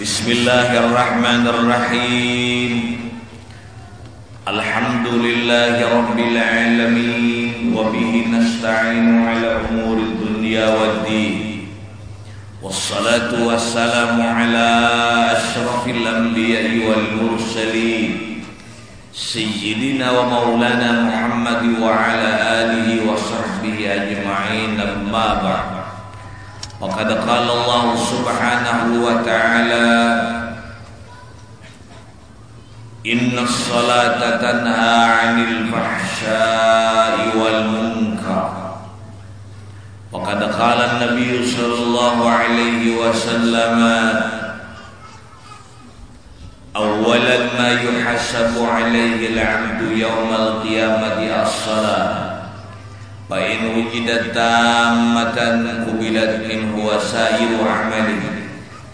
بسم الله الرحمن الرحيم. الحمد لله رب العالمين وبه نستعين على أمور الدنيا والدين. والصلاة والسلام على أشرف الأنبياء والمرسلين سيدنا ومولانا محمد وعلى آله وصحبه أجمعين أما بعد. وقد قال الله سبحانه وتعالى إن الصلاة تنهى عن الفحشاء والمنكر. وقد قال النبي صلى الله عليه وسلم أولا ما يحسب عليه العبد يوم القيامة الصلاة. فإن وجدت تامة قبلت منه وسائر عمله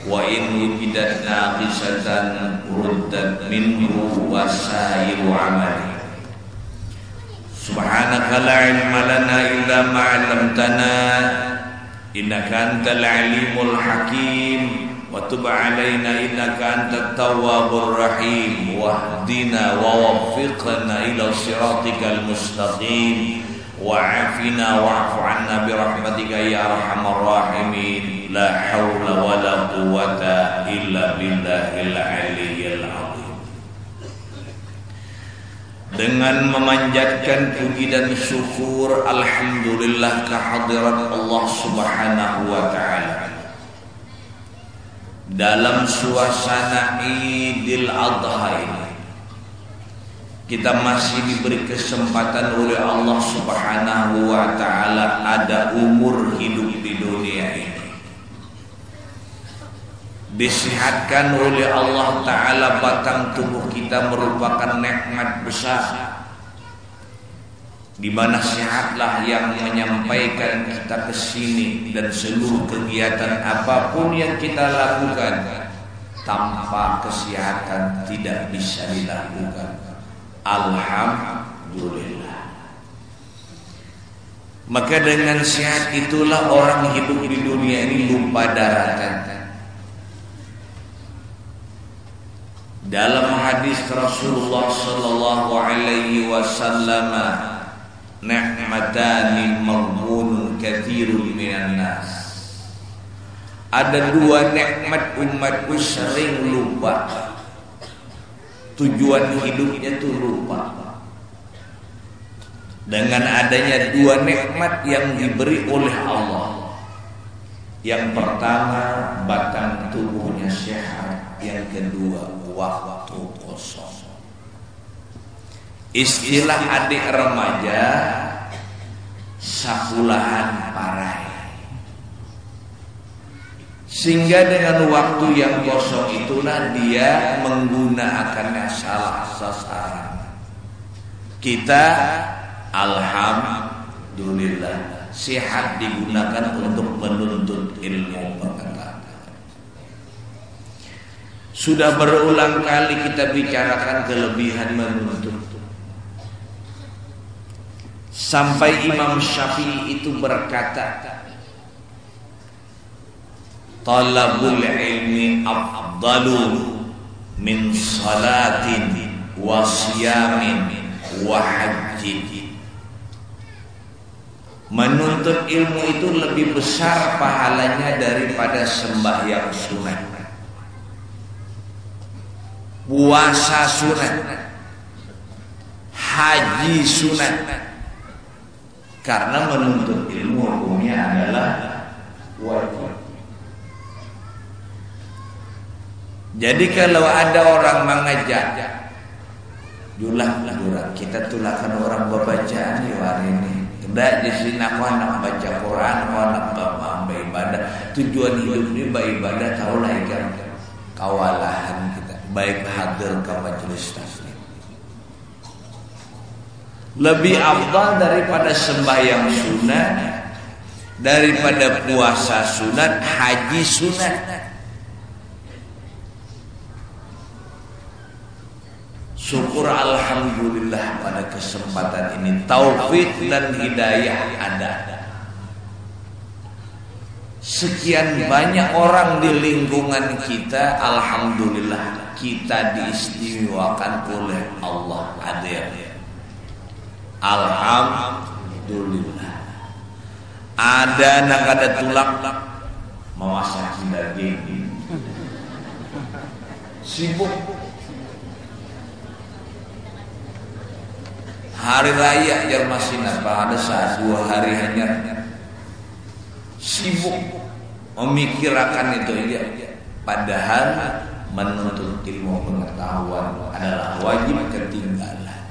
وإن وجدت ناقصة ردت منه وسائر عمله سبحانك لا علم لنا إلا ما علمتنا إنك أنت العليم الحكيم وتب علينا إنك أنت التواب الرحيم واهدنا ووفقنا إلى صراطك المستقيم وعافنا واعف عنا برحمتك يا ارحم الراحمين لا حول ولا قوه الا بالله العلي العظيم dengan memanjatkan puji dan syukur alhamdulillah kehadiran Allah Subhanahu wa taala. Dalam suasana Idul Adha ini kita masih diberi kesempatan oleh Allah Subhanahu wa taala ada umur hidup di dunia ini. Disihatkan oleh Allah taala batang tubuh kita merupakan nikmat besar. Di mana sehatlah yang menyampaikan kita ke sini dan seluruh kegiatan apa pun yang kita lakukan tanpa kesehatan tidak bisa dilakukan. Alhamdulillah. Maka dengan sehat itulah orang hidup di dunia ini lupa daratan. Dalam hadis Rasulullah sallallahu alaihi wasallam, "Ni'matani maghbunun katsirun minan nas." Ada dua nikmat umatku sering lupa tujuan hidupnya tuh lupa dengan adanya dua nikmat yang diberi oleh Allah. Yang pertama batang tubuhnya sehat. Yang kedua waktu kosong. Istilah adik remaja sakulahan parai. Sehingga dengan waktu yang kosong itulah dia menggunakannya salah sasaran. Kita alhamdulillah sehat digunakan untuk menuntut ilmu pengetahuan. Sudah berulang kali kita bicarakan kelebihan menuntut. Sampai Imam Syafi'i itu berkata, talabul ilmi afdalu min salatin wa siyamin wa hajjin menuntut ilmu itu lebih besar pahalanya daripada sembahyang sunat. Puasa sunat. Haji sunat. Karena menuntut ilmu hukumnya adalah wajib. Jadi kalau ada orang mengajak Julah julah kita tulakan orang berbacaan di hari ini. Tidak di sini aku anak baca Quran, aku anak baca ibadah. Tujuan hidup ini beribadah tahulah ikan kawalahan kita. Baik hadir ke majelis taslim. Lebih afdal daripada sembahyang sunat, daripada puasa sunat, haji sunat. Syukur Alhamdulillah pada kesempatan ini. Taufik dan hidayah ada. Sekian banyak orang di lingkungan kita alhamdulillah kita diistimewakan oleh Allah. Hadir alhamdulillah. Ada nak ada tulang memasak daging sibuk hari raya Jarmasina pada saat dua hari hanya sibuk memikirkan itu ya. Padahal menuntut ilmu pengetahuan adalah wajib ketinggalan.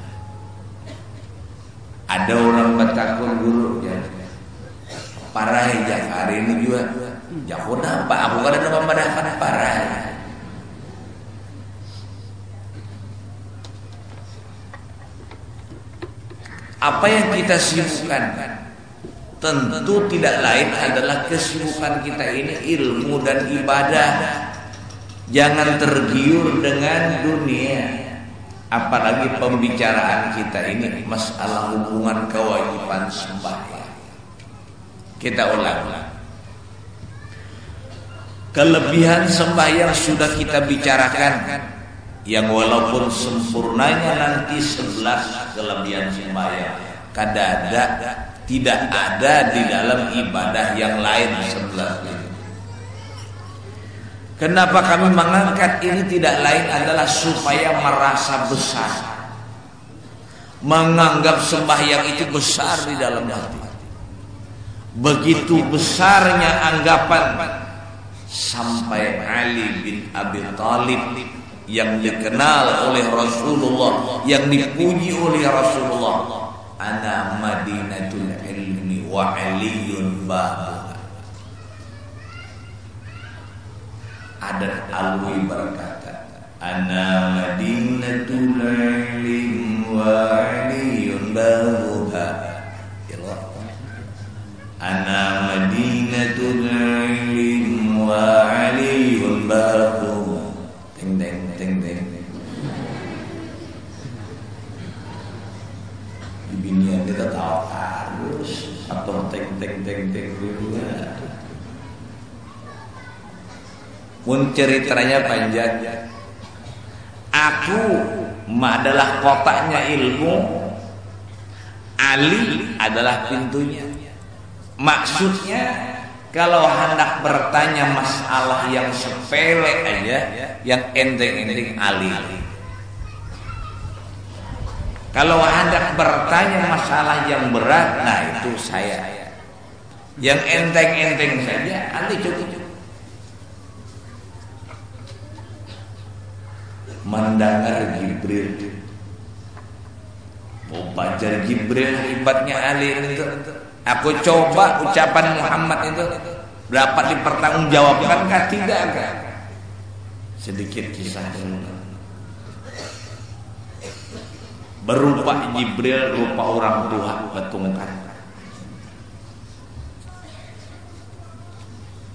Ada orang bertakun guru ya. Parah ya hari ini juga. Jauh apa? Aku kada ada memadakan parah. Apa yang kita sibukkan? Tentu tidak lain adalah kesibukan kita ini ilmu dan ibadah. Jangan tergiur dengan dunia. Apalagi pembicaraan kita ini masalah hubungan kewajiban sembahyang. Kita ulang. Kelebihan sembahyang sudah kita bicarakan yang walaupun sempurnanya nanti sebelas kelebihan sembahyang kadada tidak ada di dalam ibadah yang lain sebelah ini. Kenapa kami mengangkat ini tidak lain adalah supaya merasa besar. Menganggap sembahyang itu besar di dalam hati. Begitu besarnya anggapan sampai Ali bin Abi Thalib yang dikenal oleh Rasulullah, yang dipuji oleh Rasulullah. Ana madinatul ilmi wa aliyun babu ada alwi berkata ana madinatul ilmi wa aliyun babuha ana madinatul ilmi wa aliyun babu kita tahu harus atau teng teng teng teng juga pun ceritanya panjang. Aku adalah kotaknya ilmu. Ali adalah pintunya. Maksudnya kalau hendak bertanya masalah yang sepele aja yang enteng-enteng Ali kalau hendak bertanya masalah yang berat, nah itu saya. Yang enteng-enteng saja, nanti cukup. Mendengar Jibril Mau baca Jibril hebatnya Ali itu Aku coba ucapan Muhammad itu Dapat dipertanggungjawabkan kah tidak kah? Sedikit kisah dulu berupa Jibril rupa orang tua betungkan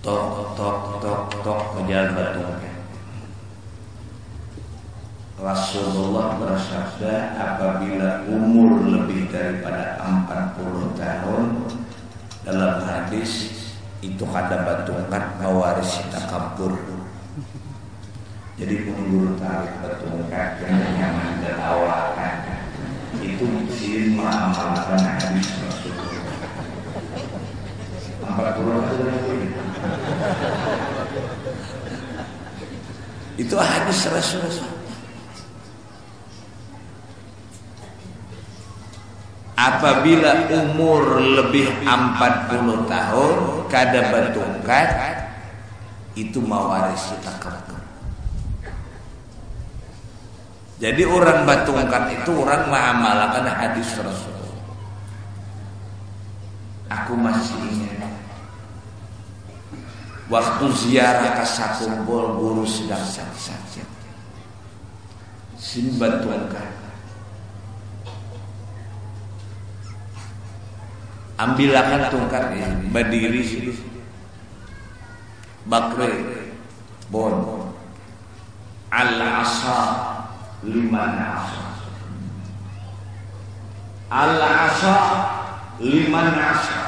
tok tok tok tok berjalan betungkan Rasulullah bersabda apabila umur lebih daripada 40 tahun dalam hadis itu kada batungkan mewarisi takabur jadi pengguru tarik batungkan yang nyaman dan awakan itu muslim mengamalkan hadis Rasulullah. Empat puluh itu hadis Rasulullah. Apabila umur lebih 40 tahun kada batungkat itu mewarisi takabur. Jadi orang batu ungkat itu orang mengamalkan hadis Rasul. Aku masih ingat waktu ziarah ke Sakumpul guru sedang sakit-sakit. Sin batu ungkat. Ambilkan tungkat ini, berdiri sini. Bakri, bon, al-asa, lima asa al asa lima asa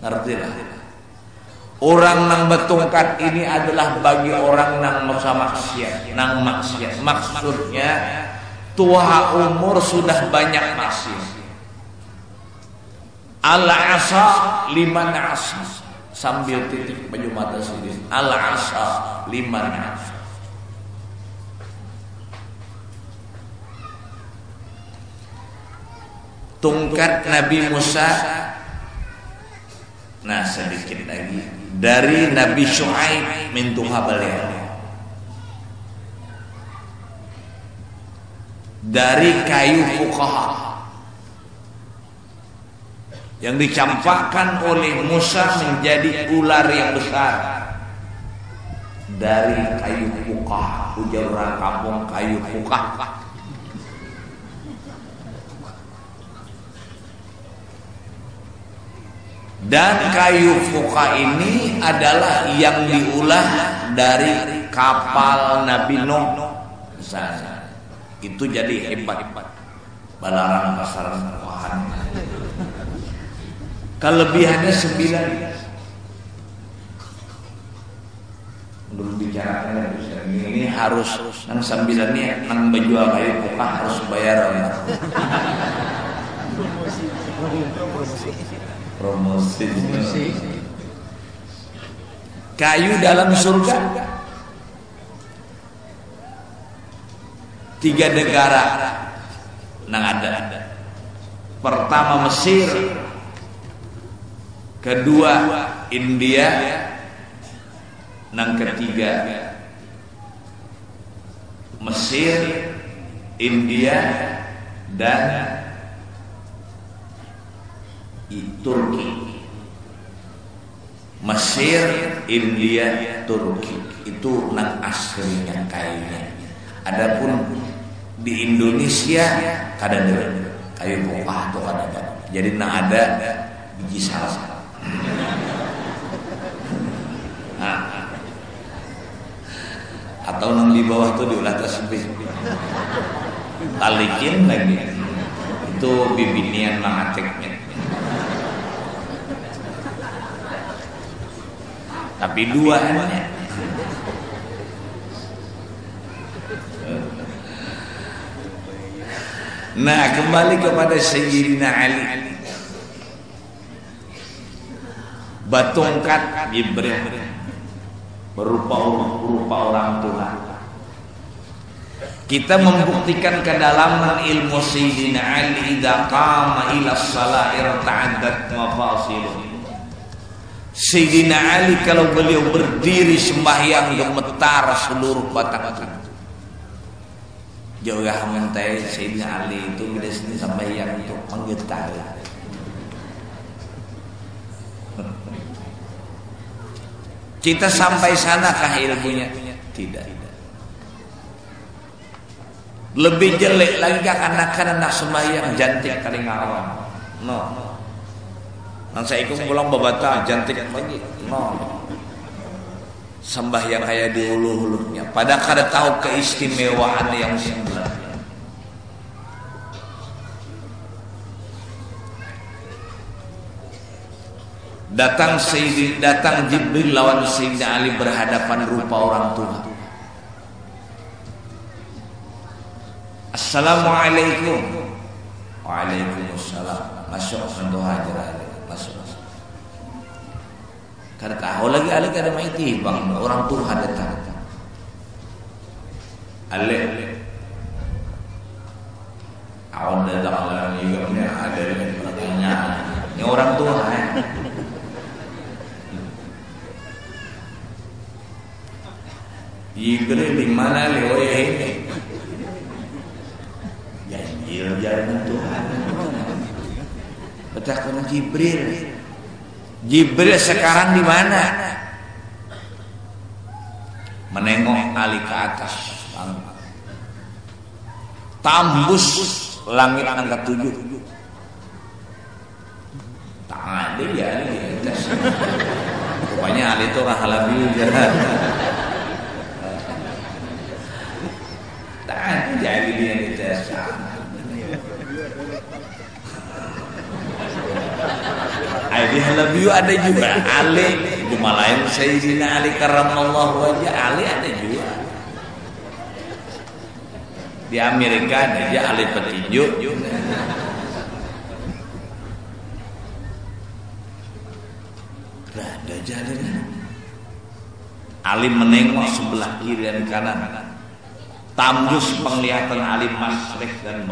ngerti lah Orang nang betungkat ini adalah bagi orang nang masa maksiat, nang maksiat. Maksudnya tua umur sudah banyak maksiat. Al asa liman asa sambil titik baju mata sendiri. Al asa liman asa. Tungkat Nabi Musa. Nah sedikit lagi. Dari Nabi Shu'aib mintuha beliau dari kayu fukaha yang dicampakkan oleh Musa menjadi ular yang besar. Dari kayu fukaha ujar orang kampung kayu fukaha Dan kayu fuka ini adalah yang diulah dari kapal Nabi Nuh misalnya. Itu jadi hebat. Balarang pasaran Tuhan. Kelebihannya sembilan. Belum bicara ini harus yang sembilan ini yang menjual kayu fuka harus bayar ya promosi. Kayu dalam surga. Tiga negara. Nang ada. Pertama Mesir. Kedua India. Nang ketiga Mesir India dan Turki. Mesir India Turki. Itu nang aslinya kayunya adapun di Indonesia kada ada kayu pokah atau kada ada. Jadi nang ada biji salah nah, atau nang di bawah tuh di ulah tasbih talikin lagi. Itu bibinian mangateknya tapi dua hanya Nah kembali kepada Sayyidina Ali. Batungkat Jibril Berupa berupa orang tua. Kita membuktikan kedalaman ilmu Sayyidina Ali Ida qama ila salah irta'adat mafasiluh Sayyidina Ali kalau beliau berdiri sembahyang gemetar seluruh batang tubuh. Jauh mentai Sayyidina Ali itu bila sini sembahyang untuk menggetar. Kita sampai sana kah ilmunya? Tidak. Lebih jelek lagi karena sembahyang jantik kali ngawang. No. no. Nang saya ikut pulang babata jantik lagi. No. Sembah yang kayak di hulu-hulunya. Pada kada tahu keistimewaan yang sebenarnya. Datang Sayyidi, datang Jibril lawan Sayyidina Ali berhadapan rupa orang tua. Assalamualaikum. Waalaikumsalam. Masuk hajar karena tahu lagi ale kada maiti bang orang Tuhan datang. Ale Awal datang lagi juga ada pertanyaan. Ini orang Tuhan. Jibril di mana lewe ini? Janjil jalan Tuhan. Betah Jibril. Jibril sekarang di mana? Menengok Ali ke atas. Tambus langit angka tujuh. Tak ada ya di atas. Rupanya Ali itu orang halabi Tak ada Ali di atas. Di Halabiu ada juga. Ale itu malain Sayyidina Ali karramallahu wajah. Ali ada juga. Di Amerika ada aja Ali petinju. Ada jalan Ali menengok sebelah kiri dan kanan. Tambus penglihatan Ali masrek dan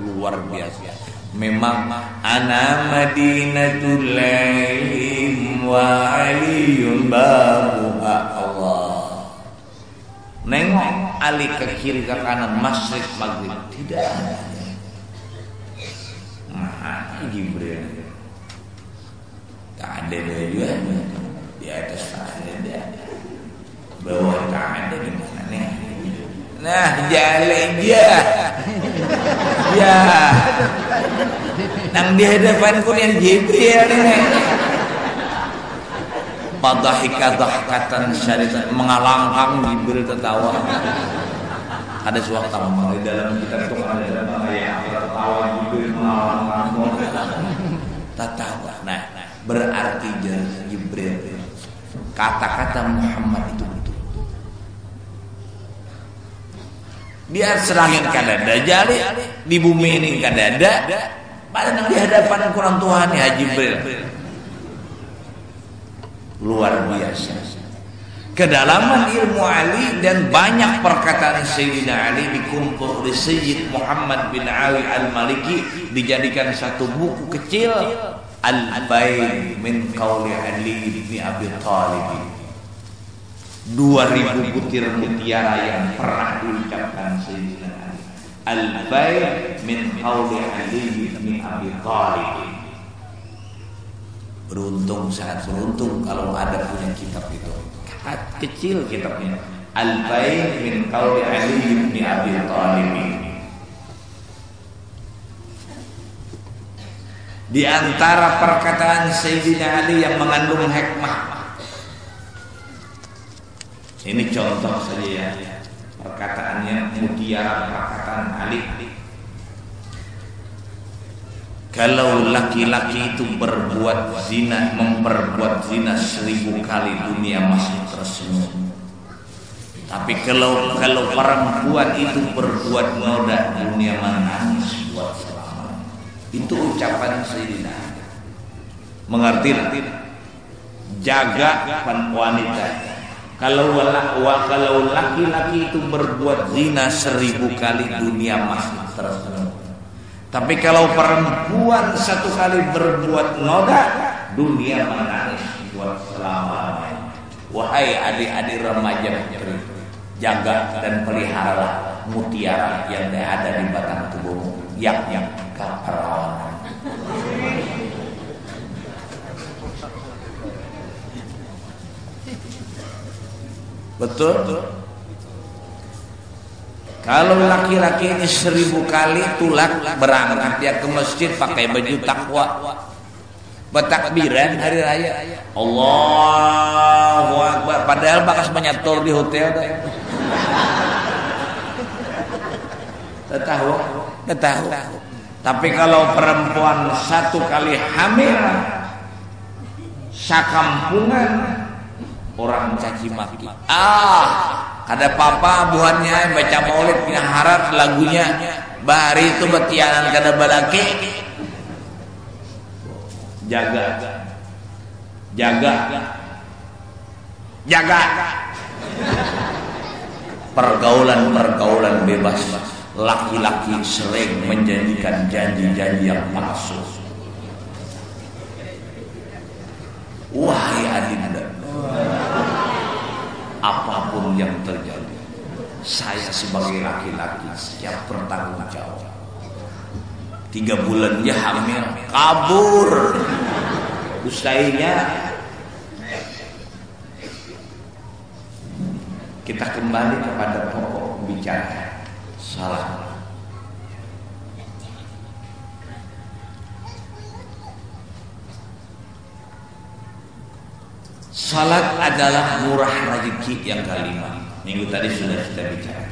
luar biasa memang ana madinatul laihim wa aliyun babuha Allah. Nengok Ali ke kiri ke kanan masrek maghrib. Tidak ada. Nah Jibril tak ada juga. Di atas tak ada bawah tak ada di mana nih? Nah jalan dia ya nang di hadapanku yang Jibril ini Padahika dahkatan syarikat mengalangkang Jibril tertawa. Ada suatu di dalam kita itu ada ayat tertawa Jibril mengalangkang tertawa. Nah berarti Jibril. Kata-kata Muhammad itu biar serangin kadada jali di bumi ini kadada pada di hadapan kurang Tuhan ya Jibril. Luar biasa. Kedalaman ilmu Ali dan banyak perkataan Sayyidina Ali dikumpul oleh Sayyid Muhammad bin Ali Al-Maliki dijadikan satu buku kecil Al-Bayn min Qawli Ali bin Abi Talib 2000 butir mutiara yang pernah diucapkan Sayyidina Ali Al-Bayn min Qawli Ali bin Abi Talib Beruntung sangat beruntung kalau ada punya kitab itu. Kecil kitabnya. Al-Bayn min Qawli Ali bin Abi Thalib. Di antara perkataan Sayyidina Ali yang mengandung hikmah. Ini contoh saja ya. Perkataannya mutiara perkataan Ali kalau laki-laki itu berbuat zina, memperbuat zina seribu kali dunia masih tersenyum. Tapi kalau kalau perempuan itu berbuat noda dunia menangis buat selama. Itu ucapan Sayyidina. Mengerti Jaga wanita. Kalau kalau laki-laki itu berbuat zina seribu kali dunia masih tersenyum. Tapi kalau perempuan satu kali berbuat noda, dunia menangis buat selamanya. Wahai adik-adik remaja putri, jaga dan peliharalah mutiara yang ada di batang tubuhmu, yakni keperawanan. Betul? Kalau laki-laki ini seribu kali tulak berangkat dia ke masjid pakai baju takwa. Bertakbiran hari raya. Allahu Akbar. Padahal bakas menyatur di hotel. Tahu? Tahu. Tapi kalau perempuan satu kali hamil sakampungan orang caci maki. Ah, ada papa buahnya baca maulid punya harap lagunya. Bahari itu betianan kada balaki jaga. Jaga. Jaga. Pergaulan-pergaulan bebas. Laki-laki sering menjanjikan janji-janji yang palsu wahai adinda apa pun yang terjadi saya sebagai laki-laki siap bertanggung jawab. Tiga bulan dia hamil kabur. Usainya. Kita kembali kepada pokok bicara salah. Salat adalah murah rezeki yang kelima. Minggu tadi sudah kita bicara.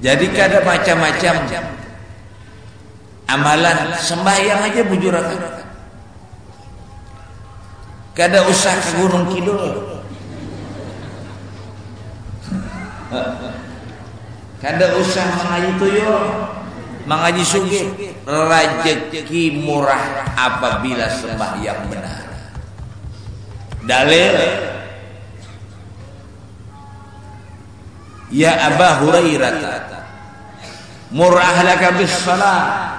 Jadi ada macam-macam amalan sembahyang aja bujur kada usah ke Gunung Kidul. Kada usah mengaji tuyul mengaji sugi rezeki murah apabila sembahyang benar. Dalil ya Aba Hurairah murah laka bis salat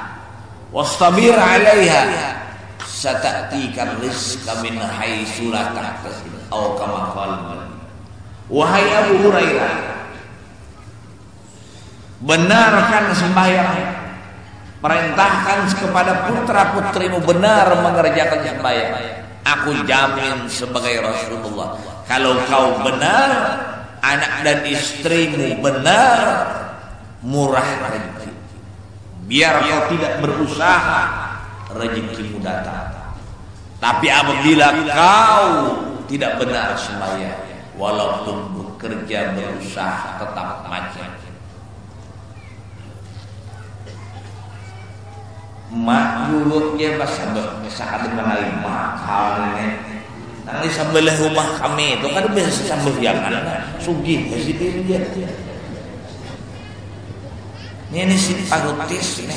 wastabir 'alaiha sata'tika rizqa min haitsu la tahtasib atau kama wahai Abu Hurairah benarkan sembahyang perintahkan kepada putra putrimu benar mengerjakan sembahyang. Aku jamin sebagai Rasulullah kalau kau benar anak dan istrimu benar murah rezeki biar kau tidak berusaha rezekimu datang. Tapi apabila kau tidak benar sembahyang, walaupun bekerja berusaha tetap macam. Mak dulu dia bahasa bahasa mengenai mahal ini. Nanti sambil rumah kami itu kan biasa sambil yang ada sugi masih dia. Ini ini si pagutis ini.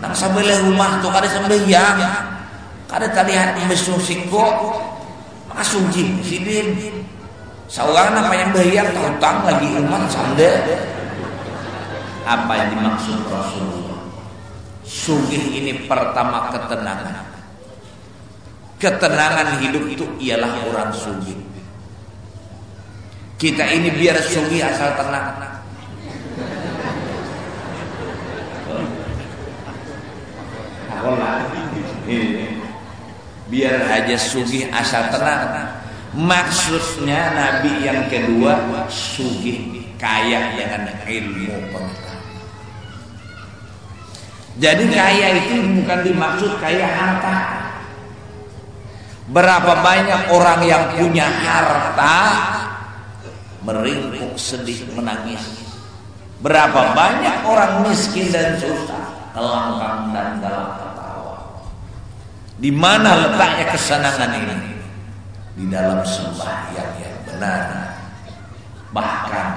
Nang sebelah rumah tu kada sembahyang kada terlihat mesum siko maka suji sidin seorang apa yang bayar tautang lagi umat sanda apa yang dimaksud Rasulullah? Sugih ini pertama ketenangan ketenangan hidup itu ialah orang sugih kita ini biar sugih asal tenang. Biar aja sugih asal tenang. Maksudnya nabi yang kedua sugih kaya dengan ilmu pengetahuan. Jadi kaya itu bukan dimaksud kaya harta berapa banyak orang yang punya harta meringkuk sedih menangis berapa banyak orang miskin dan susah kelangkang dan dalam di mana letaknya kesenangan ini? Di dalam sembahyang yang benar. Bahkan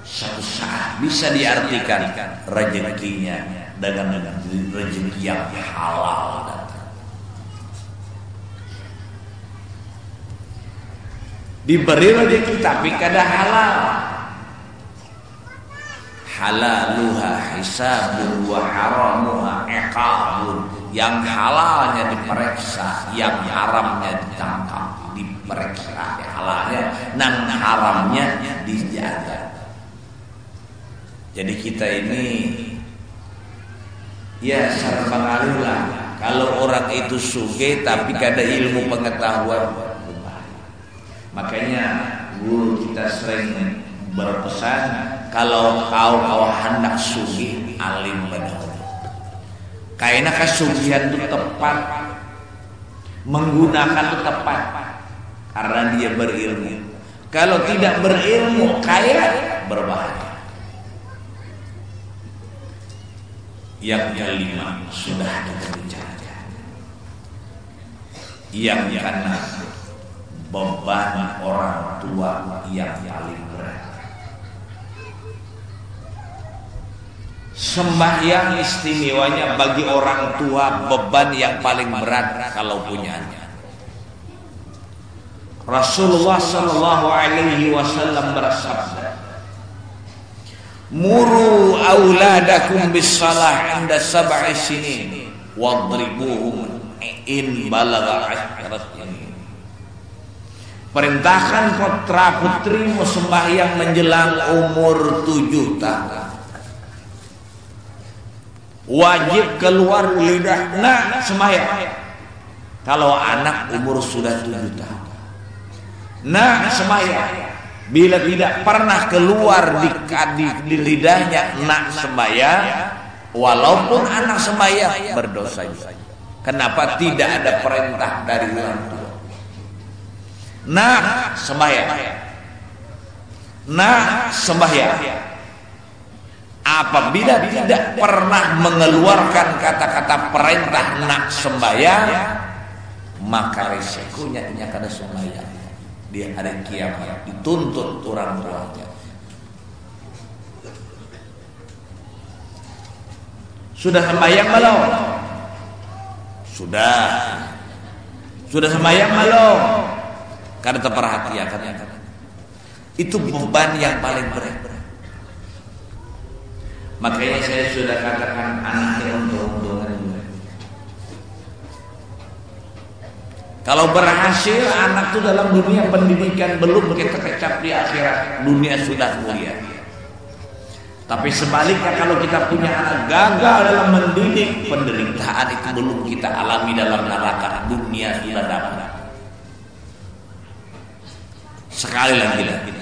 satu saat bisa diartikan rezekinya dengan dengan rezeki yang halal datang. Diberi rezeki tapi kada halal. Halaluha hisabun wa haramuha iqabun yang halalnya diperiksa, yang haramnya ditangkap, diperiksa. Halalnya, dan haramnya dijaga. Jadi kita ini ya serba lah. Kalau orang itu suge tapi kada ilmu pengetahuan Makanya guru kita sering berpesan kalau kau kau hendak sugi alim benar karena kesucian itu tepat Menggunakan itu tepat Karena dia berilmu. Kalau tidak berilmu Kaya berbahaya. Yang kelima Sudah kita bicarakan. Yang karena Beban orang tua Yang paling berat Sembahyang istimewanya bagi orang tua beban yang paling berat kalau punyanya. Rasulullah sallallahu alaihi wasallam bersabda, "Muru auladakum bis salah 'inda sab'i sinin wadribuhum in balagha asharat Perintahkan putra putrimu sembahyang menjelang umur tujuh tahun. Wajib keluar lidah. Nah semaya kalau anak umur sudah tujuh tahun. Nah semaya bila tidak pernah keluar di, di, di lidahnya nak semaya walaupun anak semaya berdosa kenapa tidak ada perintah dari orang tua nah semaya nah sembahyang. Apabila tidak pernah mengeluarkan kata-kata perintah nak sembahyang maka resikonya ini akan sembahyang. Di hari kiamat. Dituntut orang tuanya. Sudah sembahyang belum? Sudah. Sudah sembahyang belum karena terperhatikan itu beban yang paling berat makanya saya sudah katakan anaknya untung-untungan Kalau berhasil anak itu dalam dunia pendidikan belum kita kecap di akhirat dunia sudah mulia. Tapi sebaliknya kalau kita punya anak gagal dalam mendidik penderitaan itu belum kita alami dalam neraka dunia sudah dapat. Sekali lagi lagi.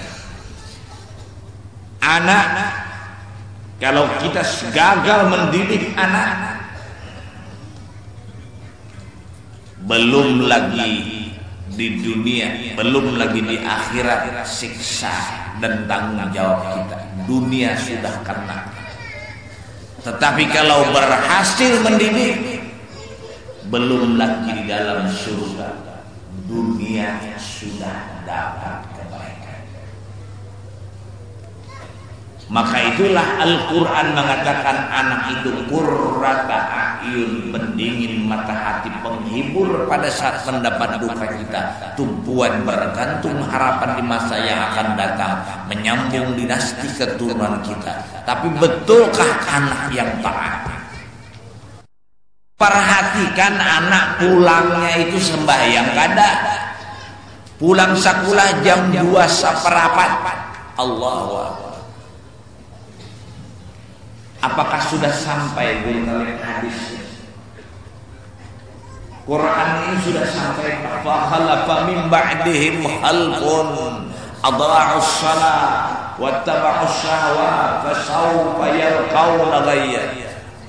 Anak kalau kita gagal mendidik anak belum lagi di dunia, belum lagi di akhirat siksa dan tanggung jawab kita. Dunia sudah kena. Tetapi kalau berhasil mendidik, belum lagi di dalam surga, dunia sudah dapat Maka itulah Al-Quran mengatakan anak itu kurrata ayun pendingin mata hati penghibur pada saat mendapat duka kita. Tumpuan bergantung harapan di masa yang akan datang menyambung dinasti keturunan kita. Tapi betulkah anak yang taat? Perhatikan anak pulangnya itu sembahyang kada. Pulang sekolah jam 2 seperapat Allah Apakah sudah sampai dari kalian hadis? Quran ini sudah sampai. Fakhalafa min ba'dihim khalqun adha'u shalah wattaba'u syahwat fasawfa yalqawna ghayya.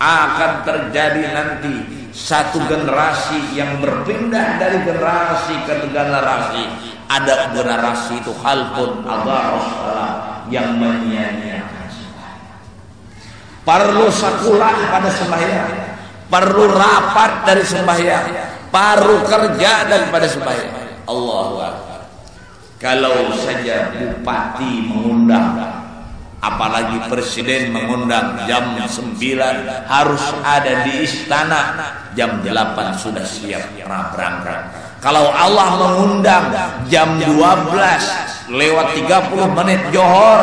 Akan terjadi nanti satu generasi yang berpindah dari generasi ke generasi. Ada generasi itu khalqun adha'u shalah yang menyia-nyiakan perlu sakulah pada sembahyang. Perlu rapat dari sembahyang. Perlu kerja daripada sembahyang. Allahu Akbar. Kalau saja bupati mengundang apalagi presiden mengundang jam 9 harus ada di istana. Jam 8 sudah siap berangkat kalau Allah mengundang jam 12 lewat 30 menit johor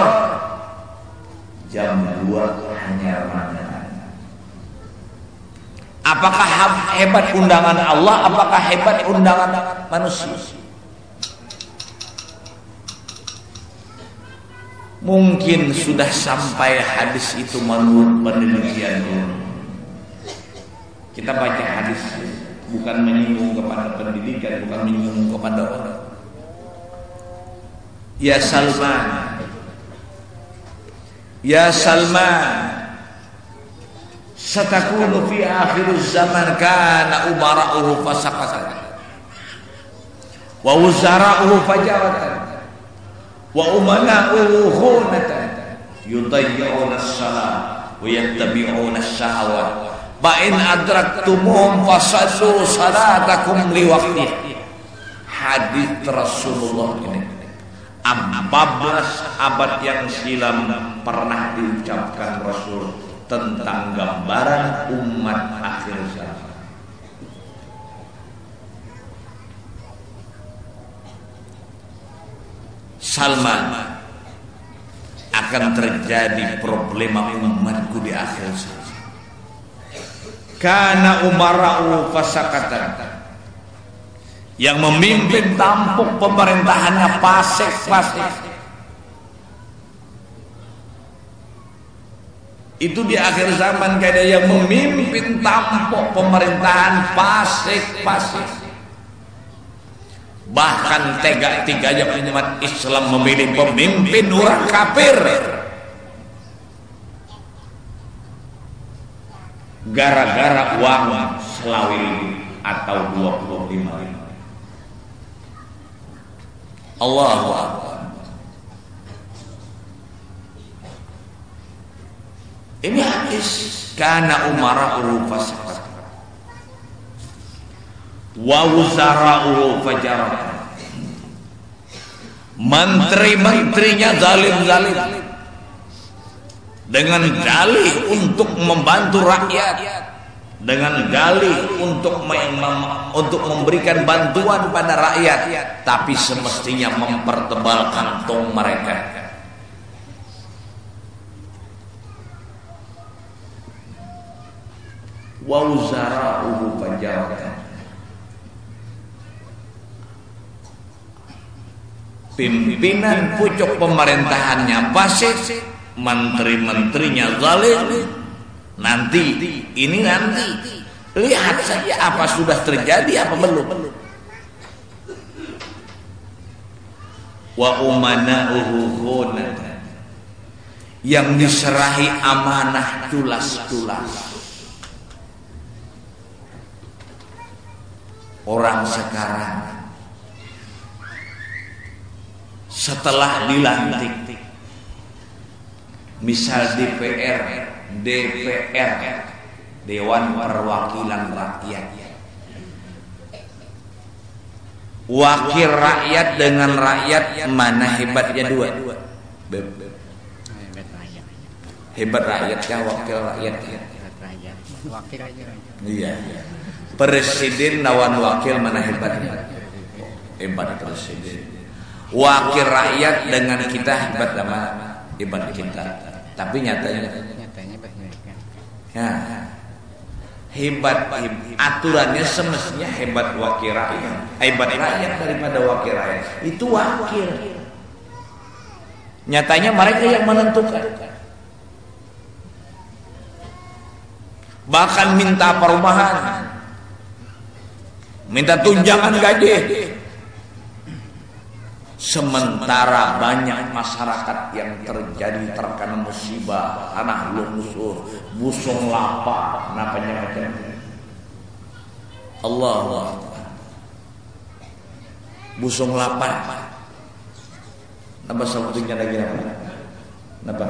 jam 2 Apakah hebat undangan Allah? Apakah hebat undangan manusia? Mungkin sudah sampai hadis itu menurut penelitian Kita baca hadis bukan menyinggung kepada pendidikan, bukan menyinggung kepada orang. Ya Salman, Ya Salman, satakunu fi akhir zaman kana umara'uhu fasaqatan. Wa wuzara'uhu fajawatan wa umana'uhu khunatan. Yudayyi'una as-salat wa yattabi'una as-shahawat fa in adraktumuhum fasallu salatakum liwaqtiha hadis Rasulullah ini. 14 abad yang silam pernah diucapkan Rasul tentang gambaran umat akhir zaman. Salman akan terjadi problema umatku di akhir zaman. Karena umarau fasakatan yang memimpin tampuk pemerintahannya pasek-pasek Itu di akhir zaman kayak yang memimpin tampuk pemerintahan pasik-pasik. Bahkan tega-teganya umat Islam memilih pemimpin orang kafir. Gara-gara uang selawi atau 25 ribu. Allahu Akbar. Ini hadis. Karena Umar fasaqat. wa wuzara'uhu fajaratan menteri-menterinya zalim-zalim. Dengan dalih untuk membantu rakyat. Dengan dalih untuk untuk memberikan bantuan pada rakyat. Tapi semestinya mempertebal kantong mereka wa uzara'uhu fajawatan pimpinan pucuk pemerintahannya fasik menteri-menterinya zalim nanti ini nanti. Lihat saja apa sudah terjadi apa belum. Wa umana'uhu yang diserahi amanah tulas-tulas orang sekarang. Setelah dilantik misal DPR DPR Dewan Perwakilan Rakyat. Wakil rakyat dengan rakyat mana hebatnya dua? Hebat rakyat. Ya wakil rakyat. Wakil iya Presiden lawan wakil mana hebatnya? Hebat presiden. Wakil rakyat dengan kita hebat sama hebat kita. Tapi nyatanya ya, hebat, hebat. Aturannya semestinya hebat wakil rakyat. Hebat rakyat daripada wakil rakyat. Itu wakil. Nyatanya mereka yang menentukan. Bahkan minta perumahan minta tunjangan gaji. sementara banyak masyarakat yang terjadi terkena musibah tanah longsor busung lapar namanya macam Allah busung lapar Napa sebutnya lagi apa? Napa?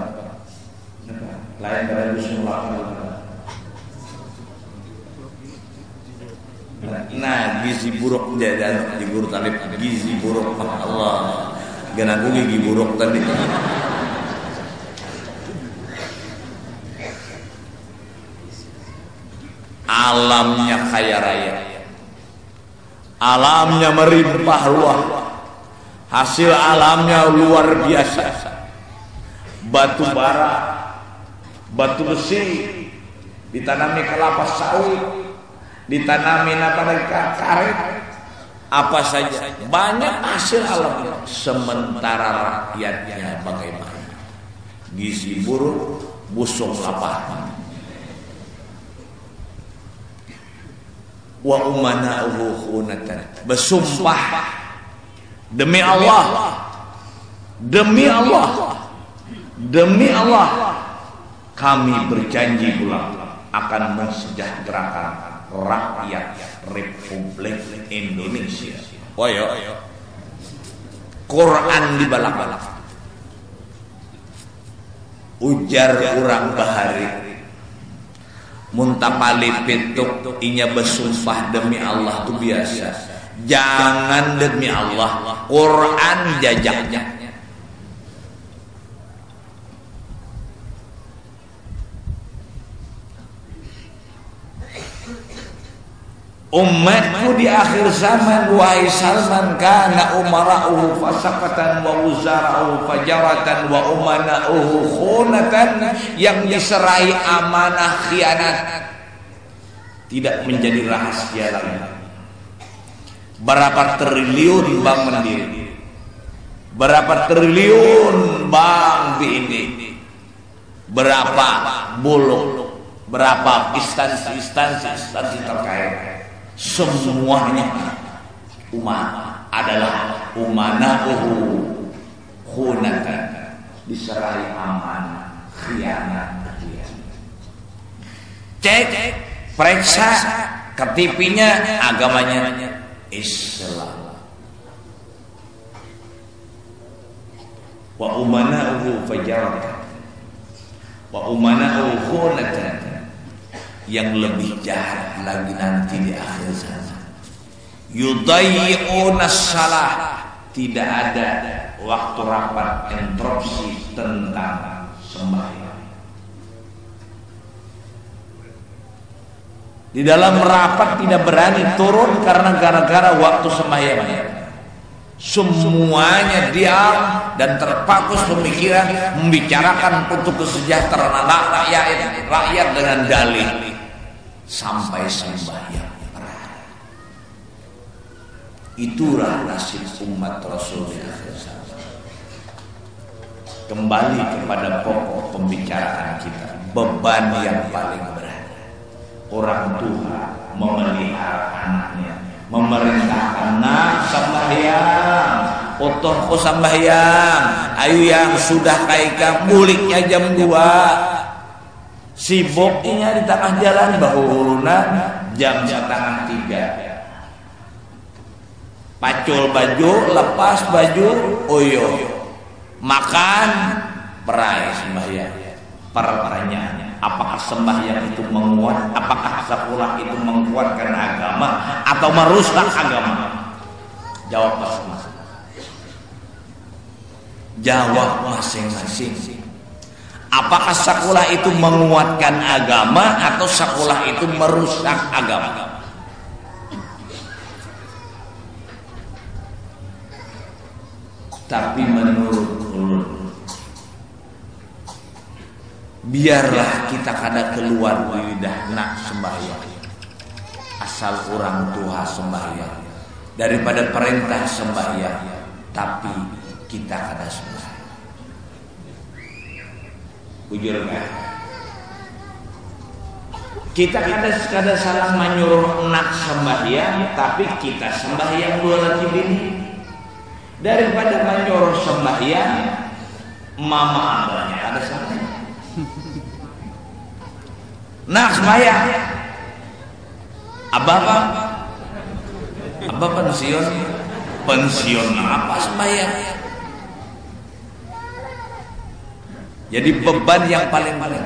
Lain dari busung lapar Nah, gizi buruk jajan di guru talib gizi buruk Allah. Gana gigi buruk tadi. Alamnya kaya raya. Alamnya merimpah ruah. Hasil alamnya luar biasa. Batu bara, batu besi, ditanami kelapa sawit, ditanamin apa karet. Apa saja. Banyak hasil alam sementara rakyatnya bagaimana? Gizi buruk busung lapar. Wa umana'uhu khunatan. Bersumpah demi Allah. Demi Allah. Demi Allah. Kami berjanji pula akan mensejahterakan rakyat Republik Indonesia. Ya. Quran di balak-balak. Ujar orang bahari. Muntapali pituk inya bersumpah demi Allah itu biasa. Jangan demi Allah. Quran jajaknya. Umatku di akhir zaman wahai Salman kana umara'uhu fasaqatan wa uzara'uhu fajaratan wa umana'uhu khunatan yang diserai amanah khianat tidak menjadi rahasia lagi. Berapa triliun bank mandiri? Berapa triliun bank BNI? Berapa bulog? Berapa instansi-instansi instansi terkait? Semuanya. Umat adalah umanahu khunatan. Diserai aman khianat cek periksa ketipinya agamanya. Islam. Wa umanahu fajaratan. Wa umanahu khunatan yang lebih jahat lagi nanti di akhir zaman. Yudayyi'una salah. Tidak ada waktu rapat interupsi tentang sembahyang. Di dalam rapat tidak berani turun karena gara-gara waktu sembahyang. Semuanya diam dan terpakus pemikiran membicarakan untuk kesejahteraan rakyat, rakyat dengan dalih sampai sembahyang. Itulah nasib umat Rasul Kembali kepada pokok pembicaraan kita, beban yang paling berat. Orang tua memelihara anaknya, memerintahkan anak sembahyang, otoh sembahyang, ayo yang sudah kayak muliknya jam 2 sibuknya di tengah jalan bahuluna jam setengah tiga. Pacul baju lepas baju oyo. Makan perai sembahyang. Pertanyaannya apakah sembahyang itu menguat apakah sekolah itu menguatkan agama atau merusak agama? Jawab masing-masing. Jawab masing-masing apakah sekolah itu menguatkan agama atau sekolah itu merusak agama? Tapi menurut biarlah kita kada keluar lidah nak sembahyang. Asal orang tua sembahyang. Daripada perintah sembahyang. Tapi kita kada sembahyang bujur kita kada kada salah menyuruh nak sembahyang tapi kita sembahyang dua rati ini. Daripada menyuruh sembahyang mama abahnya ada sembahyang nah sembahyang abah apa abah pensiun? Pensiun apa sembahyang jadi beban yang paling paling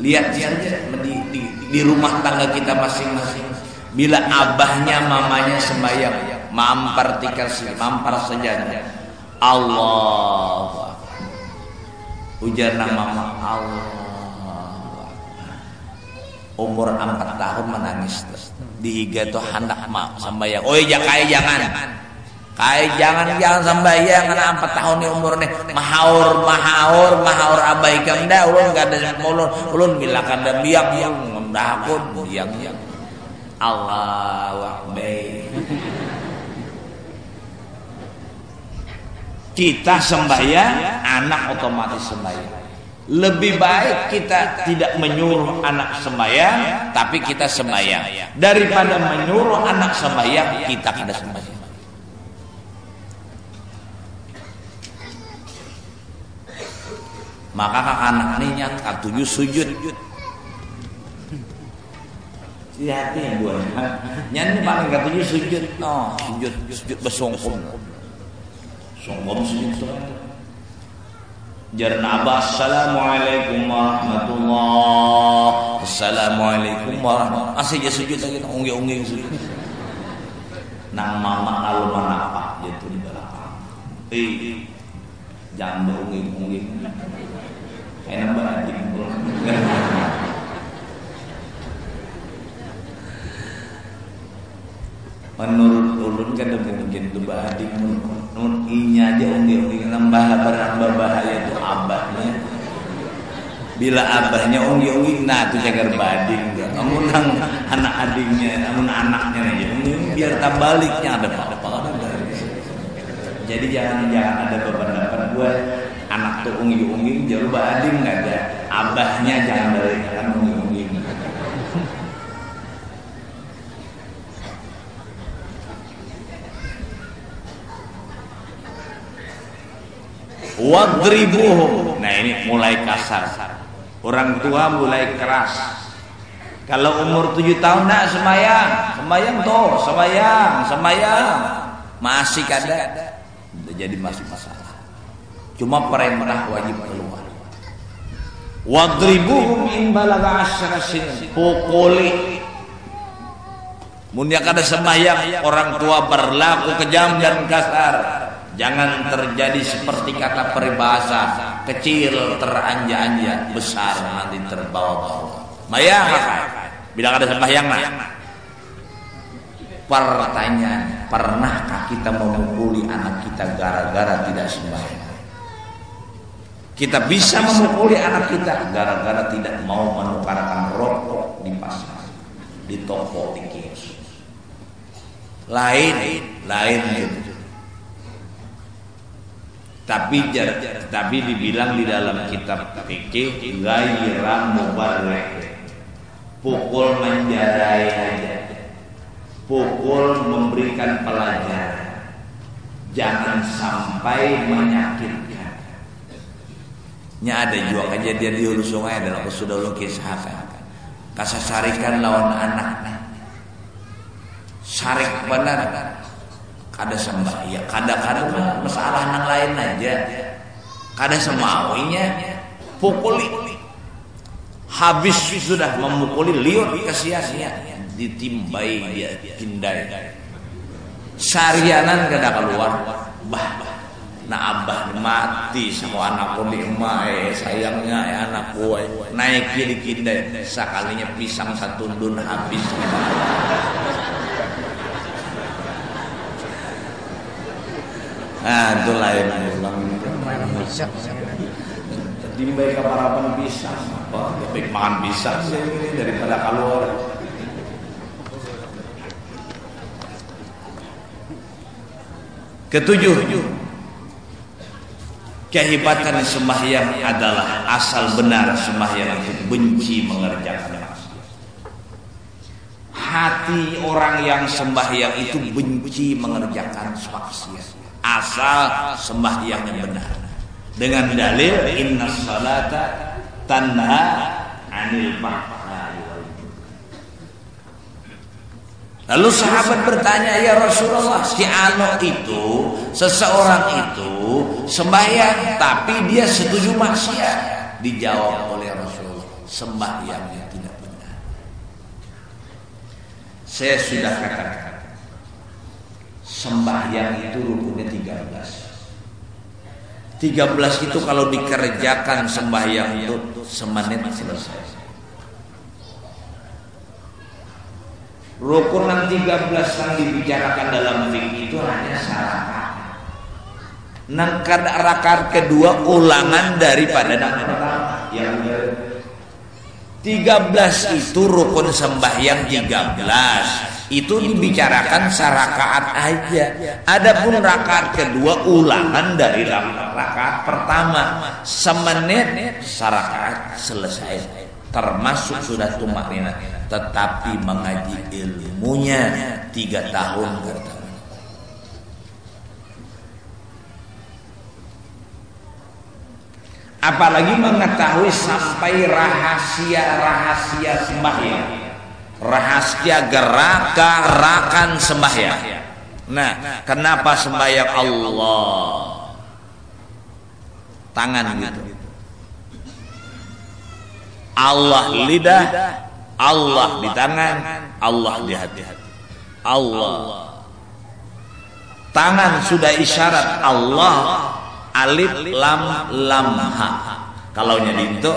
lihat saja di, di, di rumah tangga kita masing-masing. Bila abahnya mamanya sembahyang mempertikan mampar saja Allah ujar nama Allah umur empat tahun menangis dihiga tuh hendak mak sembahyang. Oh ya kaya jangan kaya jangan jangan sembahyang karena empat tahun ni umur nih mahaur mahaur mahaur abaikan dah ulun ada ulun ulun bila kada biak yang mendakun yang yang Allah Akbar kita sembahyang, anak otomatis sembahyang. Lebih baik kita tidak menyuruh anak sembahyang, tapi kita sembahyang. Daripada menyuruh anak sembahyang, kita tidak sembahyang. Maka anak ini nyat tujuh sujud. Hati-hati ya buat. Nyanyi paling tujuh sujud. Oh, sujud sujud besongkong sombong segitu Jarnaba Assalamualaikum warahmatullah. Assalamualaikum warahmatullah. Asih dia sujud lagi Unggi-unggi sujud. Nang mama lalu apa Gitu di belakang. Eh Jangan berunggi-unggi Enak banget menurut ulun kan mungkin tuh bahadik nun inya aja ungi ungi nambah berambah bahaya tuh abahnya. Bila abahnya ungi ungi nah tuh cagar bading kamu nang anak adiknya namun anaknya aja. Ungi biar tak baliknya ada apa apa jadi jangan jangan ada beberapa buat anak tuh ungi ungi jauh bading nggak ada. Abahnya jangan balik kan ungi ungi wadribuhum nah ini mulai kasar. Orang tua mulai keras. Kalau umur tujuh tahun nak semayang semayang tuh semayang semayang masih ada jadi masih masalah cuma perintah wajib keluar wadribuhum in balaga asyara pukuli Munya kada sembahyang orang tua berlaku kejam dan kasar. Jangan terjadi seperti kata peribahasa kecil teranja-anja, besar nanti terbawa-bawa. Mayang Bila ada sembahyang nah. Pertanyaan, pernahkah kita memukuli anak kita gara-gara tidak sembahyang? Kita bisa memukuli anak kita. Gara-gara tidak mau menukarkan rokok di pasar, di toko, di kios. Lain lain gitu. Tapi tapi dibilang di dalam kitab fikih ghairan mubarrih pukul menjarai aja. Pukul memberikan pelajaran. Jangan sampai menyakitkan nya ada juga kejadian di hulu sungai dalam sudah lukis kisahkan kasasarikan lawan anak. Syarik benar. Kada sembah ya kada-kada masalah nang lain aja. Kada semawinya pukuli. Habis sudah memukuli liur kasihan ya ditimbai dia pindai sarianan kada keluar. Bah na abah mati sama anakku di emak eh, sayangnya eh, anakku eh. naik kiri kiri sekalinya pisang satu dun habis Nah, itu lain ulang. Jadi baik kaparapan bisa, apa? Ya baik makan bisa sih ini daripada keluar. Ketujuh, kehebatan sembahyang adalah asal benar sembahyang itu benci mengerjakan hati orang yang sembahyang itu benci mengerjakan maksiat. Asal sembahyangnya benar. Dengan dalil inna salata tanha anil Lalu sahabat bertanya, "Ya Rasulullah, si Ano itu, seseorang itu sembahyang tapi dia setuju maksiat." Dijawab oleh Rasulullah, "Sembahyangnya tidak benar." Saya sudah katakan sembahyang itu rukunnya 13 13 itu kalau dikerjakan sembahyang itu semenit selesai Rukun yang 13 yang dibicarakan dalam fikih itu hanya syarat. Nang rakaat kedua ulangan daripada yang pertama. Yang 13 itu rukun sembahyang 13 itu dibicarakan sarakaat aja. Adapun rakaat kedua ulangan dari rakaat pertama. Semenit sarakaat selesai. Termasuk sudah tumak nina. Tetapi mengaji ilmunya tiga tahun pertama. Apalagi mengetahui sampai rahasia-rahasia sembahyang rahasia gerakan sembahyang. Nah, kenapa sembahyang Allah? Tangan gitu. Allah lidah, Allah di tangan, Allah di hati. Allah. Tangan sudah isyarat Allah alif lam lam ha. Kalau nyadi itu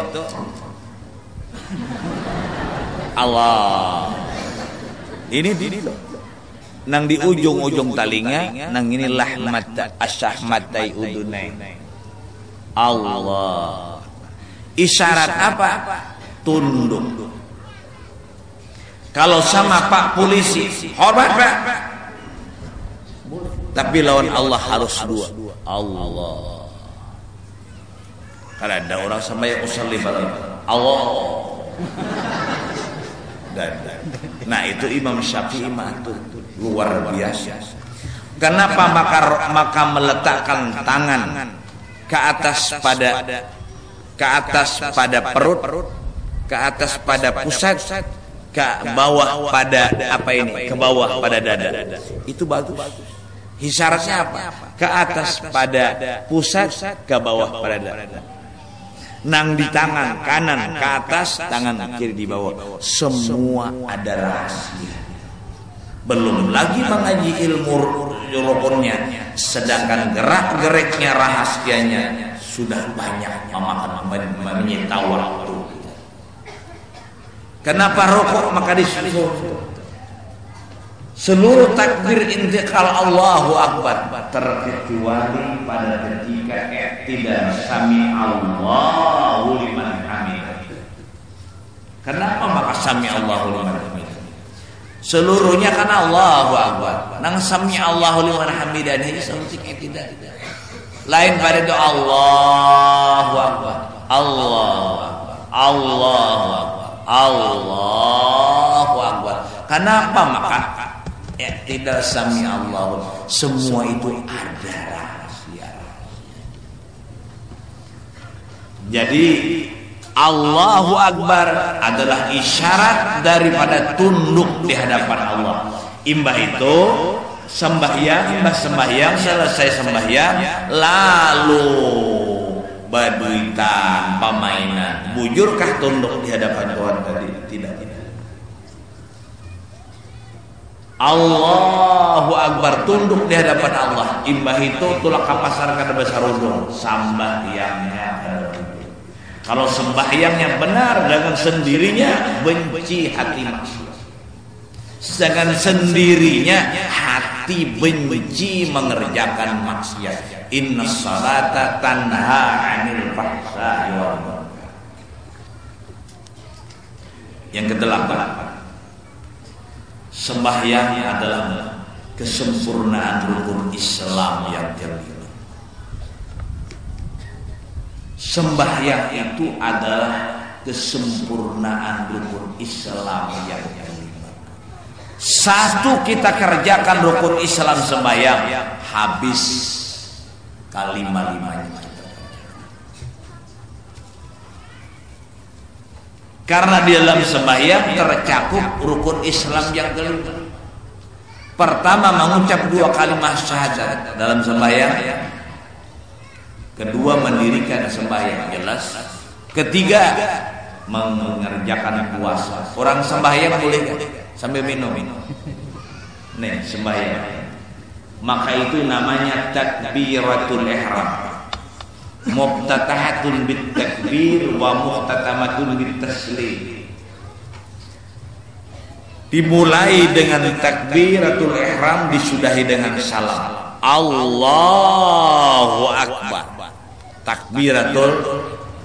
Allah. Ini di nang di ujung-ujung talinga nang ini lahmat asyahmatai udunai. Allah. Isyarat apa? Tunduk. Kalau sama Pak polisi, hormat Pak. Tapi lawan Allah harus dua. Allah. Kalau ada orang sama yang usalli Allah dan nah itu Imam Syafi'i itu luar biasa kenapa maka maka meletakkan tangan ke atas pada ke atas pada perut ke atas pada pusat ke bawah pada apa ini? ke bawah pada dada. itu bagus. Hisyaratnya apa? Ke atas pada pusat, ke bawah pada dada. nang di tangan kanan ke atas tangan kiri di bawah. semua ada rahasia. Belum lagi mengaji ilmu rukunnya sedangkan gerak geriknya rahasianya sudah banyak memakan menyita waktu kenapa rokok maka disuruh seluruh takbir intikal Allahu Akbar terkecuali pada ketika tidak sami Allahu liman hamid kenapa maka sami Allahu liman hamid Seluruhnya karena Allahu Akbar. Nang sami Allahu liman hamidan hanya seperti tidak. Lain pada itu Allahu Akbar. Allahu Akbar. Allahu Akbar. Allahu Akbar. Kenapa maka ya, tidak sami Allahu semua itu ada rahasia. Jadi Allahu Akbar adalah isyarat daripada tunduk di hadapan Allah. Imbah itu sembahyang, imbah sembahyang selesai sembahyang lalu baduitan, pamainan. Bujurkah tunduk di hadapan Tuhan tadi? Tidak, tidak. Allahu Akbar tunduk di hadapan Allah. Imbah itu tulak kapasar kada udung sambahyangnya kalau sembahyang yang benar dengan sendirinya benci hati maksiat. Sedangkan sendirinya hati benci mengerjakan maksiat. Inna salata tanha anil fahsai wal Yang kedelapan, sembahyang adalah kesempurnaan rukun Islam yang kelima. Sembahyang itu adalah kesempurnaan rukun Islam yang kelima. Satu kita kerjakan rukun Islam sembahyang habis kalima-limanya Karena di dalam sembahyang tercakup rukun Islam yang kelima. Pertama mengucap dua kalimat syahadat dalam sembahyang Kedua mendirikan sembahyang jelas. Ketiga mengerjakan puasa. Orang sembahyang boleh sambil minum. Nih sembahyang. Maka itu namanya takbiratul ihram. Muftatahatun bit takbir wa muftatamatun bit taslim. Dimulai dengan takbiratul ihram disudahi dengan salam. Allahu akbar takbiratul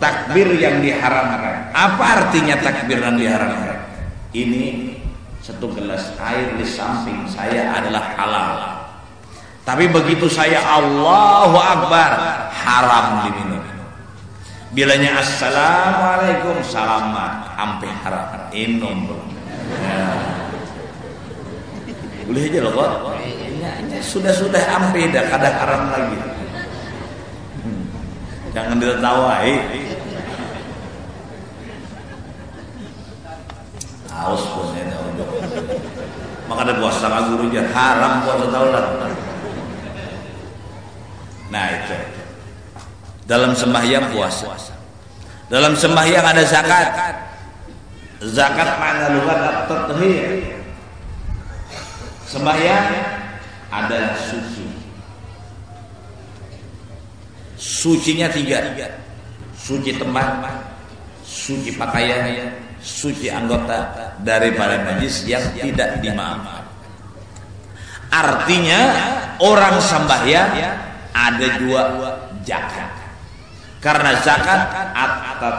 takbir yang diharamkan. Apa artinya takbir yang diharamkan? Ini satu gelas air di samping saya adalah halal. Tapi begitu saya Allahu Akbar haram diminum. Bilanya assalamualaikum salamat hampir haram minum. Ya. Boleh aja loh kok. Sudah sudah hampir dah kadang haram lagi. Jangan ditertawai. Haus puasnya tahun Maka ada puasa sama guru jar haram puasa tahun Nah itu. Dalam sembahyang puasa. Dalam sembahyang ada zakat. Zakat mana lugat at-tathhir. Sembahyang adalah suci Sucinya tiga. Suci tempat, suci pakaian, suci anggota daripada najis yang tidak dimaafkan. Artinya orang sembahyang ada dua zakat. Karena zakat atas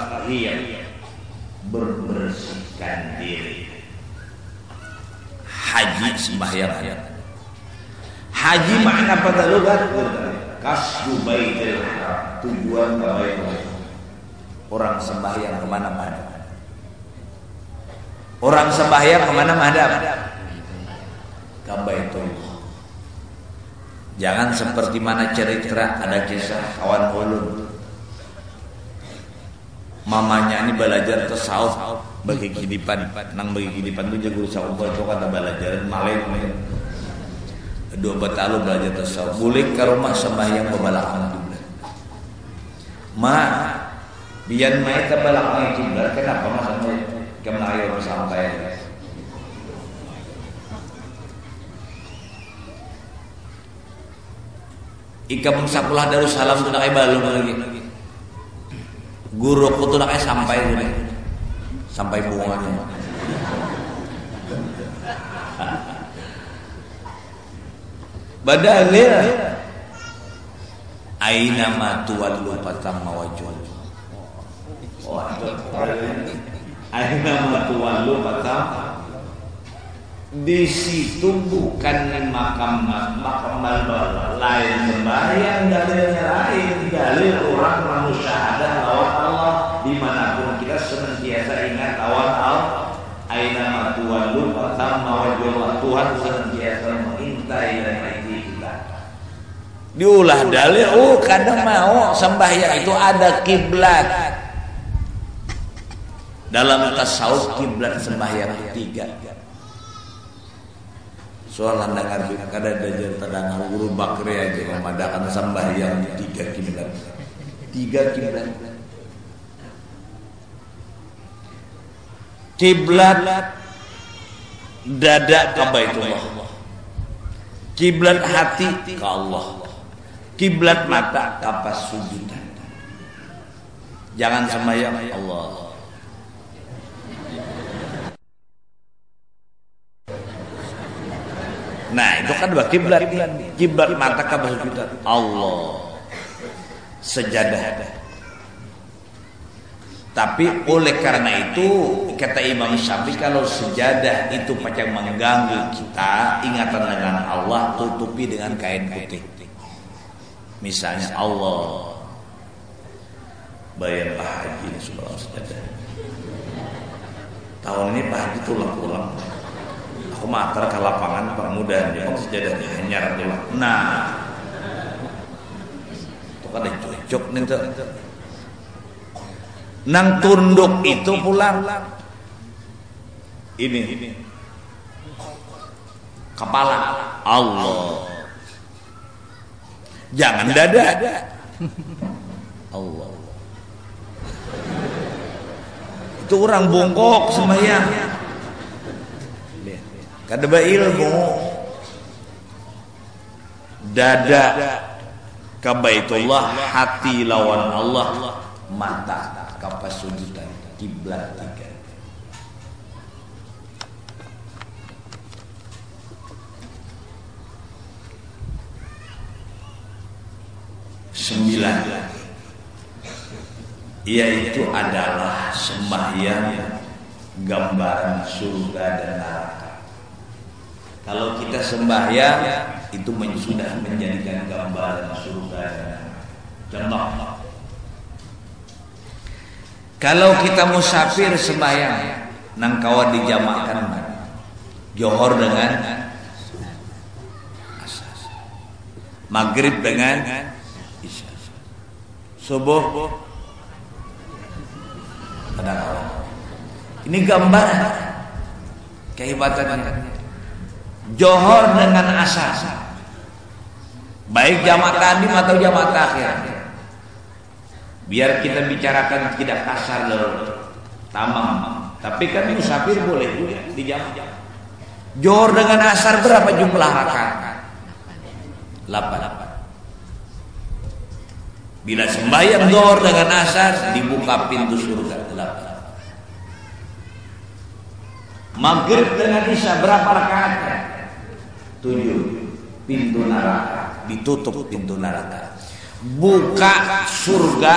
berbersihkan diri. Haji sembahyang. Haji makna pada lugat kasbu baitil tujuan ke orang sembahyang ke mana-mana orang sembahyang ke mana-mana ke baitul jangan seperti mana cerita ada kisah kawan ulun mamanya ini belajar tasawuf bagi kehidupan. Nang bagi kehidupan itu jago sawuf itu kata belajar malek dua betalu belajar tasawuf boleh ke rumah sembahyang bebalakang kiblat ma biar mai ke belakang kiblat kenapa mas sampai ke Melayu sampai ika mengsakulah darussalam tuh nak balung lagi? Guru ku tuh nak sampai ini sampai bunganya badalil aina ma tuwallu fatamma wajhul aina ma tuwallu fatamma di situ bukan makam makam lain sembahyang dalilnya lain dalil orang manusia ada lawan Allah di mana pun kita senantiasa ingat lawan Allah. Aina matuwallu fatamma wajhullah Tuhan senantiasa mengintai dan mengintai kita. Diulah dalil oh kadang mau sembahyang itu ada kiblat. Dalam tasawuf kiblat sembahyang tiga soal landangan kada dajar tadang guru bakri aja memadakan sembahyang tiga kiblat tiga kiblat kiblat dada ke Baitullah kiblat hati ke Allah. Kiblat mata ke pas sujudan jangan sembahyang Allah Nah itu kan dua kiblat Kiblat mata kabah kita Allah. Sejadah. Tapi oleh karena itu Kata Imam Syafi'i Kalau sejadah itu macam mengganggu kita Ingatan dengan Allah Tutupi dengan kain putih. Misalnya Allah. Bayar Pak Haji sejadah. Tahun ini Pak Haji tulang-tulang aku mater ke lapangan permuda dia kan sejadah hanyar dia. Nah. Itu kan cocok nih tuh nang tunduk itu pulang ini ini. Kepala. Allah. Jangan dada. Allah. Itu orang bongkok semayang Kadaba ilmu. dada. Ke Baitullah hati lawan Allah. Mata ke pasujudan kiblat tiga. Sembilan. Yaitu adalah sembahyang gambaran surga dan neraka kalau kita sembahyang itu sudah menjadikan gambaran surga. Contoh. Kalau kita musafir sembahyang nang kawan dijamakan Johor dengan asas. Maghrib dengan isya. Subuh Ini gambaran kehebatannya. Johor dengan asar. Baik jamaah tadim atau jamaah takhir biar kita bicarakan tidak kasar loh. Tamam. Tapi kan musafir boleh juga di jamaah. Johor dengan asar berapa jumlah rakaat? 8 bila sembahyang Johor dengan asar dibuka pintu surga. 8 Maghrib dengan Isya berapa rakaat? Tujuh pintu neraka ditutup pintu neraka. Buka surga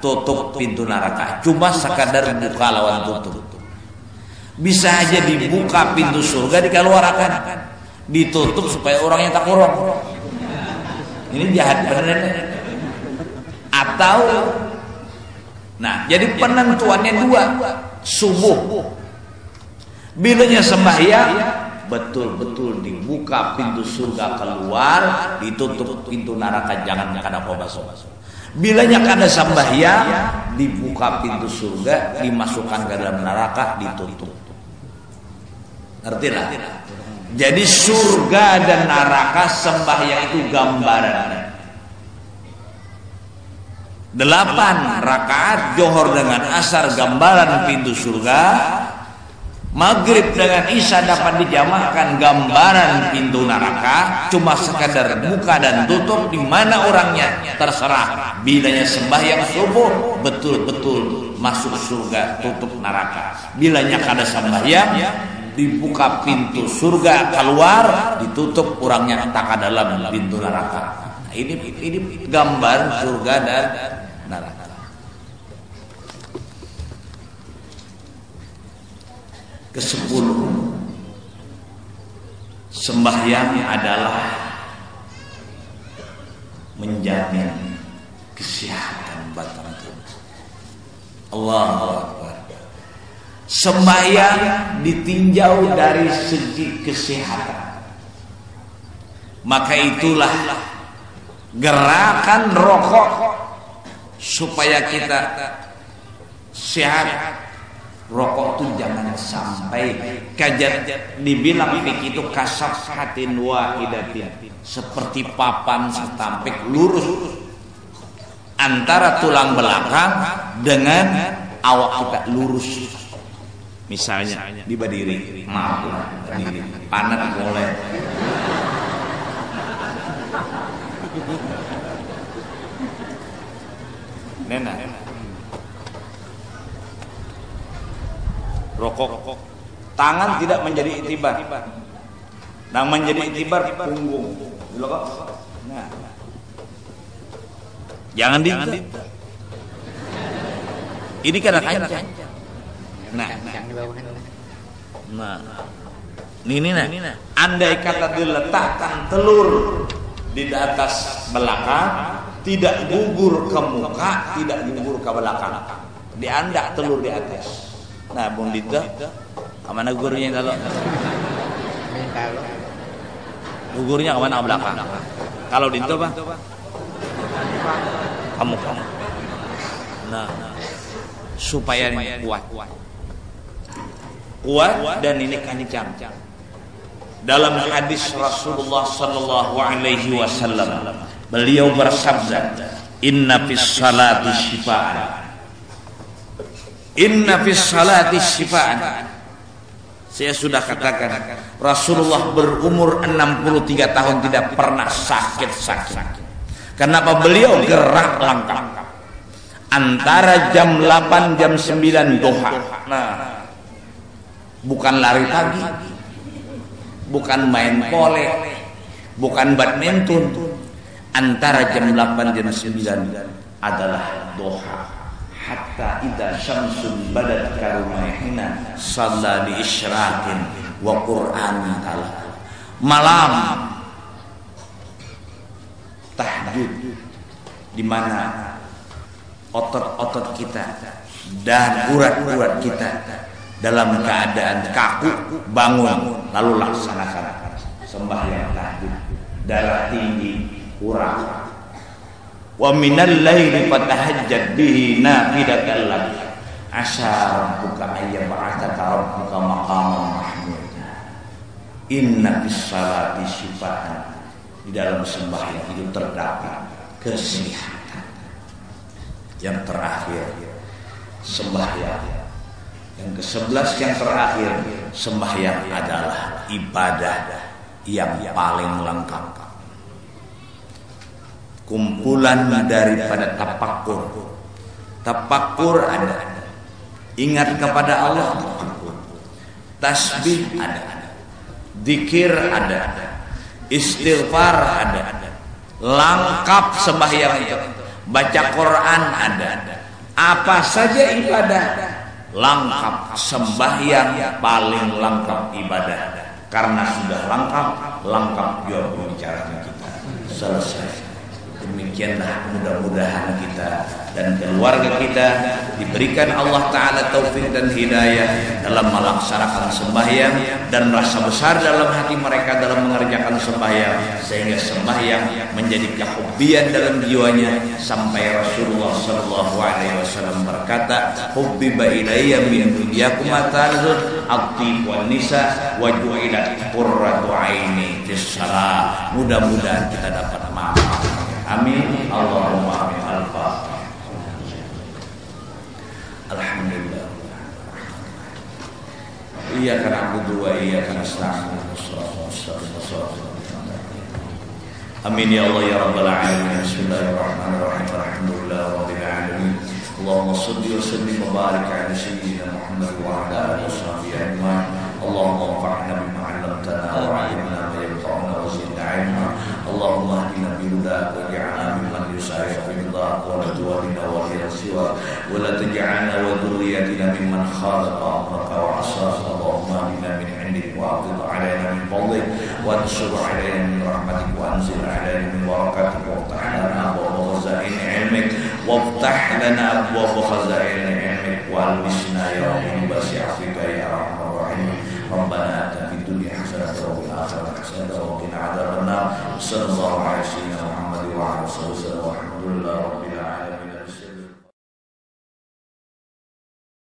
tutup pintu neraka. Cuma sekadar buka lawan tutup. Bisa aja dibuka pintu surga dikeluarkan. Ditutup supaya orangnya tak kurang. Ini jahat benar atau nah jadi penentuannya dua. Subuh. Bilanya sembahyang betul-betul dibuka pintu surga keluar ditutup pintu neraka. Jangan kada masuk bilanya kada sembahyang dibuka pintu surga dimasukkan ke dalam neraka ditutup. Ngerti lah? Jadi surga dan neraka sembahyang itu gambaran. Delapan rakaat johor dengan asar gambaran pintu surga Maghrib dengan Isya dapat dijamakan gambaran pintu neraka cuma sekadar buka dan tutup di mana orangnya terserah. Bilanya sembahyang subuh betul-betul masuk surga tutup neraka. Bilanya kada sembahyang dibuka pintu surga keluar ditutup orangnya tak dalam pintu neraka. Nah, ini ini gambar surga dan neraka Kesepuluh Sembahyang adalah Menjamin Kesehatan batang tubuh. Allah Sembahyang ditinjau dari segi kesehatan. Maka itulah Gerakan rokok Supaya kita Sehat Rokok itu jangan sampai kajar dibilang fikih itu kasar hatin wahidatin seperti papan setampik lurus antara tulang belakang dengan awak kita lurus. Misalnya di berdiri maaf berdiri. Panat boleh. Nena, rokok. Tangan tidak menjadi itibar. Yang menjadi itibar punggung. Nah. Jangan di ini karena kancah nah. Nah. Ini nah. Andai kata diletakkan telur di atas belakang tidak gugur ke muka tidak gugur ke belakang. Diandak telur di atas Nah, Bung Dito, ke mana gurunya kalau? Gugurnya ke mana ke belakang? Kalau Dito pak? Kamu kamu. Nah, supaya ini kuat. Kuat dan ini kencang. Dalam hadis Rasulullah Sallallahu Alaihi Wasallam, beliau bersabda, Inna fis salati shifaan Inna fis salati syifaan. Saya sudah katakan Rasulullah berumur 63 tahun tidak pernah sakit-sakit. Kenapa beliau gerak langkah antara jam 8 jam 9 doha. Nah, bukan lari pagi, bukan main pole, bukan badminton. Antara jam 8 jam 9 adalah doha hatta idza syamsun badat karumaihina shalla li isyraqin wa qur'an tala malam tahajud di mana otot-otot kita dan urat-urat kita dalam keadaan kaku bangun lalu laksanakan sembahyang tahajud. Darah tinggi kurang wa minal laili fatahajjad bihi nafilatan lak asa rabbuka ayyab'atsaka rabbuka maqaman mahmuda. Inna fis salati syifaan. Di dalam sembahyang itu terdapat kesehatan yang terakhir sembahyang. Yang ke-11 yang terakhir sembahyang adalah ibadah yang paling lengkap kumpulan daripada tapakur. Tapakur ada. Ingat kepada Allah. Tasbih ada. Dikir ada. Istighfar ada. Lengkap sembahyang itu. Baca Quran ada. Apa saja ibadah lengkap sembahyang paling lengkap ibadah. Karena sudah lengkap lengkap juga pembicaraan kita. Selesai Demikianlah mudah-mudahan kita dan keluarga kita diberikan Allah Ta'ala taufik dan hidayah dalam melaksanakan sembahyang dan rasa besar dalam hati mereka dalam mengerjakan sembahyang sehingga sembahyang menjadi kehobian dalam jiwanya sampai Rasulullah Sallallahu Alaihi Wasallam berkata hubbiba ilayya min dunyakum atanzur aktif wa nisa wa ju'ilat qurratu aini fis mudah-mudahan kita dapat manfaat Amin. Allahumma amin. Al-Fatihah. Alhamdulillah. Iya. nasta'in Amin ya Allah ya rabbal alamin Bismillahirrahmanirrahim Alhamdulillah rabbil alamin Allahumma salli wa sallim wa barik ala sayyidina Muhammad wa ala alihi wa sahbihi ajma'in Allahumma anfa'na bima 'allamtana wa 'allimna ولا تجعلنا وذريتنا ممن خالق امرك وعصاك اللهم امنا من عندك وأقض علينا من فضلك وانصر علينا من رحمتك وأنزل علينا من بركاتك وافتح لنا أبواب خزائن علمك. وافتح لنا أبواب خزائن علمك. والبسنا يا رب بس عفوك يا أرحم الراحمين. ربنا آتنا في الدنيا حسنة وفي الآخرة حسنة وقنا عذاب النار. صلى الله على سيدنا محمد وعلى آله وصحبه وسلم. والحمد لله رب العالمين.